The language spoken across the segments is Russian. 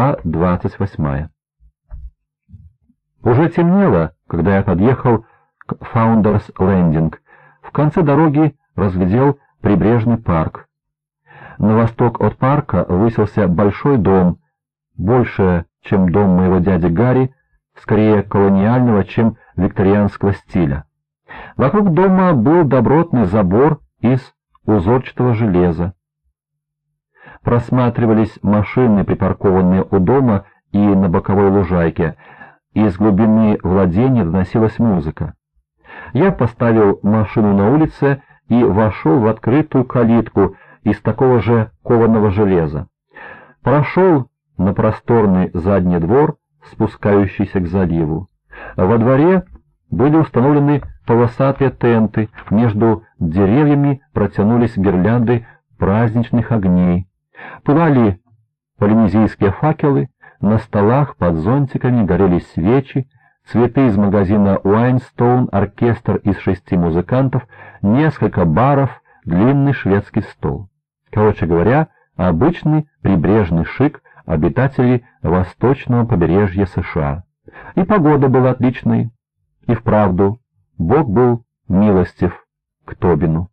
Глава 28. Уже темнело, когда я подъехал к Founders Landing. В конце дороги разглядел прибрежный парк. На восток от парка высился большой дом, больше, чем дом моего дяди Гарри, скорее колониального, чем викторианского стиля. Вокруг дома был добротный забор из узорчатого железа. Просматривались машины, припаркованные у дома и на боковой лужайке. Из глубины владения доносилась музыка. Я поставил машину на улице и вошел в открытую калитку из такого же кованого железа. Прошел на просторный задний двор, спускающийся к заливу. Во дворе были установлены полосатые тенты, между деревьями протянулись гирлянды праздничных огней. Пылали полинезийские факелы, на столах под зонтиками горели свечи, цветы из магазина «Уайнстоун», оркестр из шести музыкантов, несколько баров, длинный шведский стол. Короче говоря, обычный прибрежный шик обитателей восточного побережья США. И погода была отличной, и вправду Бог был милостив к Тобину.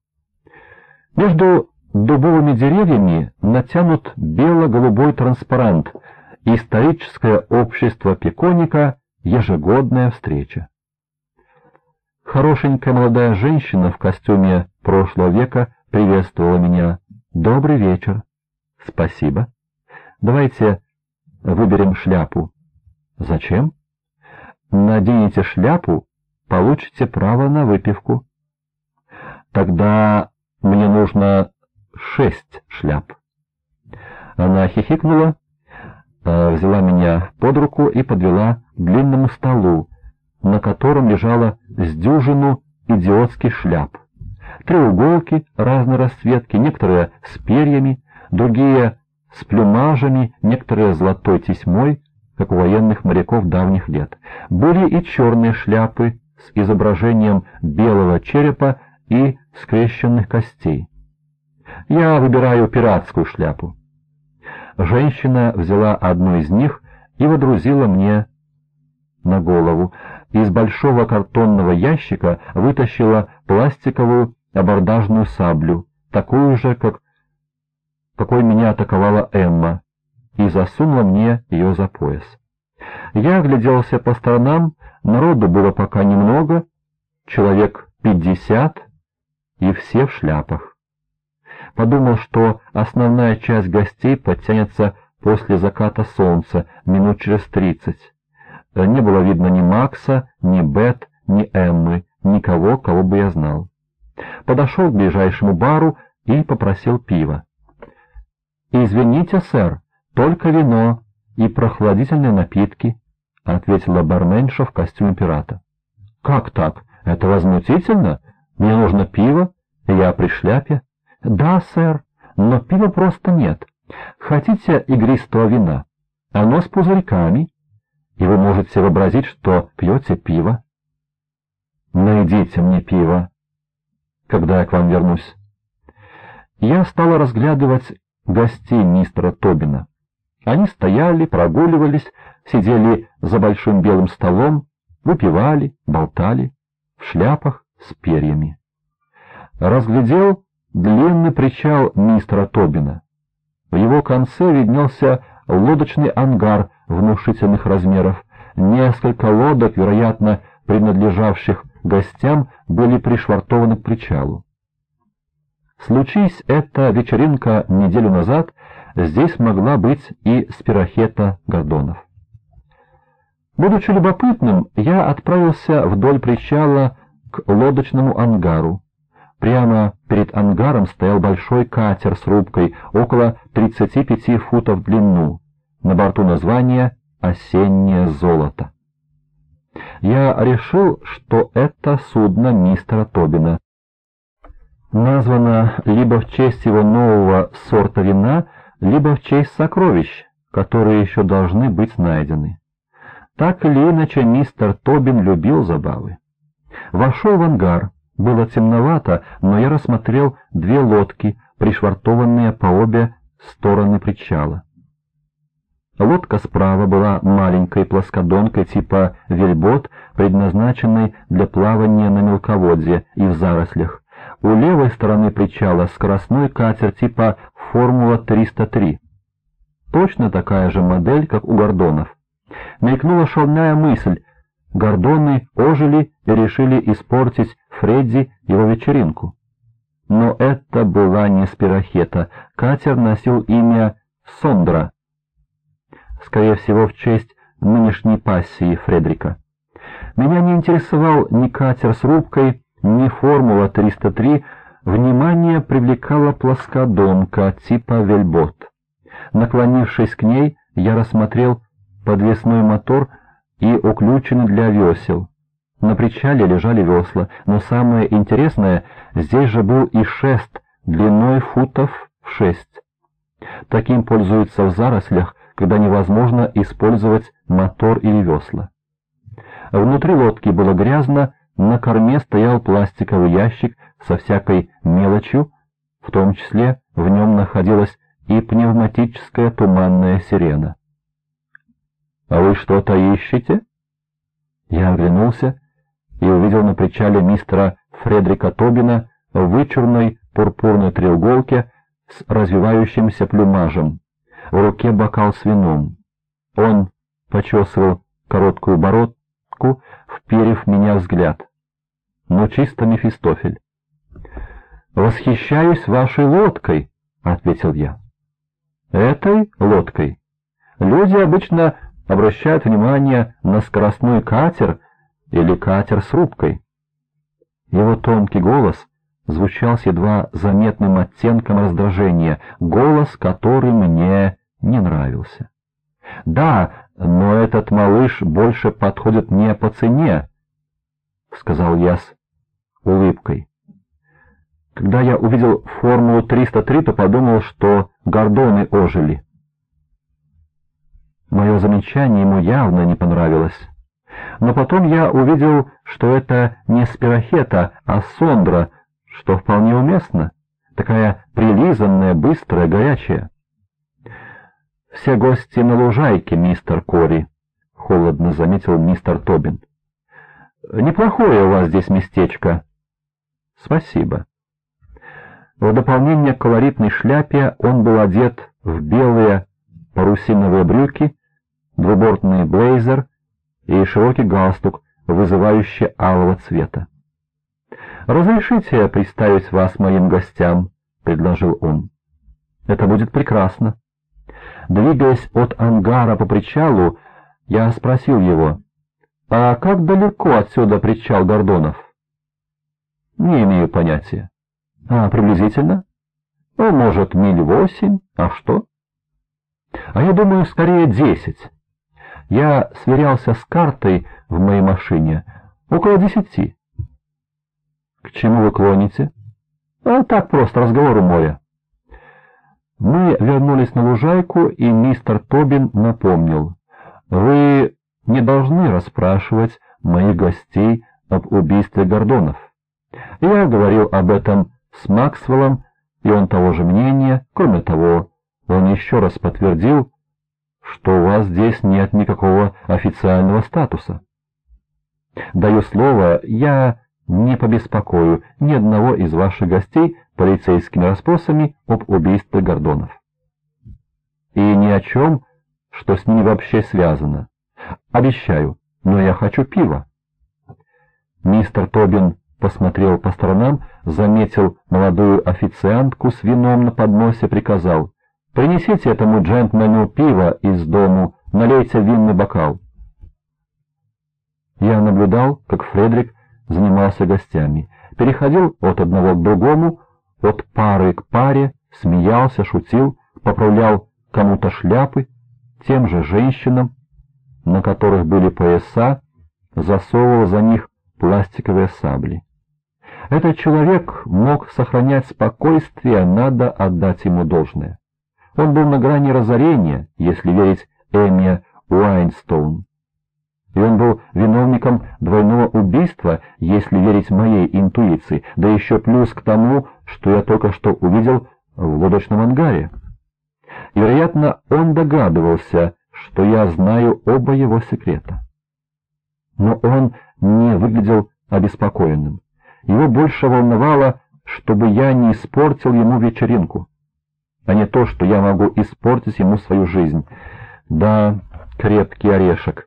Между дубовыми деревьями натянут бело-голубой транспарант «Историческое общество Пеконика. Ежегодная встреча». Хорошенькая молодая женщина в костюме прошлого века приветствовала меня. «Добрый вечер». «Спасибо. Давайте выберем шляпу». «Зачем?» «Наденете шляпу, получите право на выпивку». «Тогда мне нужно шесть шляп». Она хихикнула, э, взяла меня под руку и подвела к длинному столу, на котором лежала с дюжину идиотских шляп. Треуголки разной расцветки, некоторые с перьями, другие с плюмажами, некоторые золотой тесьмой, как у военных моряков давних лет. Были и черные шляпы с изображением белого черепа и скрещенных костей. Я выбираю пиратскую шляпу. Женщина взяла одну из них и водрузила мне на голову. Из большого картонного ящика вытащила пластиковую абордажную саблю, такую же, как какой меня атаковала Эмма, и засунула мне ее за пояс. Я огляделся по сторонам, народу было пока немного, человек пятьдесят, и все в шляпах. Подумал, что основная часть гостей подтянется после заката солнца минут через тридцать. Не было видно ни Макса, ни Бет, ни Эммы, никого, кого бы я знал. Подошел к ближайшему бару и попросил пива. «Извините, сэр, только вино и прохладительные напитки», — ответила барменша в костюме пирата. «Как так? Это возмутительно? Мне нужно пиво, я при шляпе». «Да, сэр, но пива просто нет. Хотите игристого вина? Оно с пузырьками, и вы можете вообразить, что пьете пиво». «Найдите мне пиво, когда я к вам вернусь». Я стала разглядывать гостей мистера Тобина. Они стояли, прогуливались, сидели за большим белым столом, выпивали, болтали, в шляпах с перьями. Разглядел длинный причал мистера Тобина. В его конце виднелся лодочный ангар внушительных размеров. Несколько лодок, вероятно, принадлежавших гостям, были пришвартованы к причалу. Случись эта вечеринка неделю назад, здесь могла быть и спирохета Гордонов. Будучи любопытным, я отправился вдоль причала к лодочному ангару. Прямо перед ангаром стоял большой катер с рубкой, около 35 футов в длину. На борту название «Осеннее золото». Я решил, что это судно мистера Тобина названа либо в честь его нового сорта вина, либо в честь сокровищ, которые еще должны быть найдены. Так или иначе, мистер Тобин любил забавы. Вошел в ангар. Было темновато, но я рассмотрел две лодки, пришвартованные по обе стороны причала. Лодка справа была маленькой плоскодонкой типа вельбот, предназначенной для плавания на мелководье и в зарослях. У левой стороны причала скоростной катер типа «Формула-303». Точно такая же модель, как у Гордонов. Мелькнула шальная мысль. Гордоны ожили и решили испортить Фредди его вечеринку. Но это была не спирохета. Катер носил имя Сондра. Скорее всего, в честь нынешней пассии Фредрика. Меня не интересовал ни катер с рубкой, ни Формула-303. Внимание привлекала плоскодонка типа вельбот. Наклонившись к ней, я рассмотрел подвесной мотор и уключенный для весел. На причале лежали весла, но самое интересное, здесь же был и шест длиной футов в шесть. Таким пользуются в зарослях, когда невозможно использовать мотор или весла. Внутри лодки было грязно, на корме стоял пластиковый ящик со всякой мелочью, в том числе в нем находилась и пневматическая туманная сирена. «А вы что-то ищете?» Я оглянулся и увидел на причале мистера Фредрика Тобина в вычурной пурпурной треуголке с развивающимся плюмажем, в руке бокал с вином. Он почесывал короткую бородку, вперев меня взгляд. Ну, чисто Мефистофель. «Восхищаюсь вашей лодкой», — ответил я. «Этой лодкой? Люди обычно обращают внимание на скоростной катер или катер с рубкой. Его тонкий голос звучал с едва заметным оттенком раздражения, голос, который мне не нравился. «Да, но этот малыш больше подходит мне по цене», — сказал я с улыбкой. Когда я увидел формулу 303, то подумал, что гордоны ожили. Мое замечание ему явно не понравилось. Но потом я увидел, что это не спирохета, а сондра, что вполне уместно. Такая прилизанная, быстрая, горячая. «Все гости на лужайке, мистер Кори», — холодно заметил мистер Тобин. «Неплохое у вас здесь местечко». «Спасибо». В дополнение к колоритной шляпе он был одет в белые парусиновые брюки, двубортный блейзер и широкий галстук, вызывающий алого цвета. «Разрешите представить вас моим гостям», — предложил он. «Это будет прекрасно». Двигаясь от ангара по причалу, я спросил его, «А как далеко отсюда причал Гордонов?» «Не имею понятия». «А приблизительно?» «Ну, может, миль восемь, а что?» «А я думаю, скорее десять». Я сверялся с картой в моей машине. Около десяти. К чему вы клоните? А так просто, разговор у моря. Мы вернулись на лужайку, и мистер Тобин напомнил. Вы не должны расспрашивать моих гостей об убийстве Гордонов. Я говорил об этом с Максвеллом, и он того же мнения. Кроме того, он еще раз подтвердил, что у вас здесь нет никакого официального статуса. Даю слово, я не побеспокою ни одного из ваших гостей полицейскими расспросами об убийстве Гордонов. И ни о чем, что с ними вообще связано. Обещаю, но я хочу пива. Мистер Тобин посмотрел по сторонам, заметил молодую официантку с вином на подносе, приказал «Принесите этому джентльмену пиво из дому, налейте винный бокал». Я наблюдал, как Фредерик занимался гостями, переходил от одного к другому, от пары к паре, смеялся, шутил, поправлял кому-то шляпы, тем же женщинам, на которых были пояса, засовывал за них пластиковые сабли. Этот человек мог сохранять спокойствие, надо отдать ему должное. Он был на грани разорения, если верить Эмме Уайнстоун и он был виновником двойного убийства, если верить моей интуиции, да еще плюс к тому, что я только что увидел в лодочном ангаре. Вероятно, он догадывался, что я знаю оба его секрета. Но он не выглядел обеспокоенным. Его больше волновало, чтобы я не испортил ему вечеринку, а не то, что я могу испортить ему свою жизнь. Да, крепкий орешек.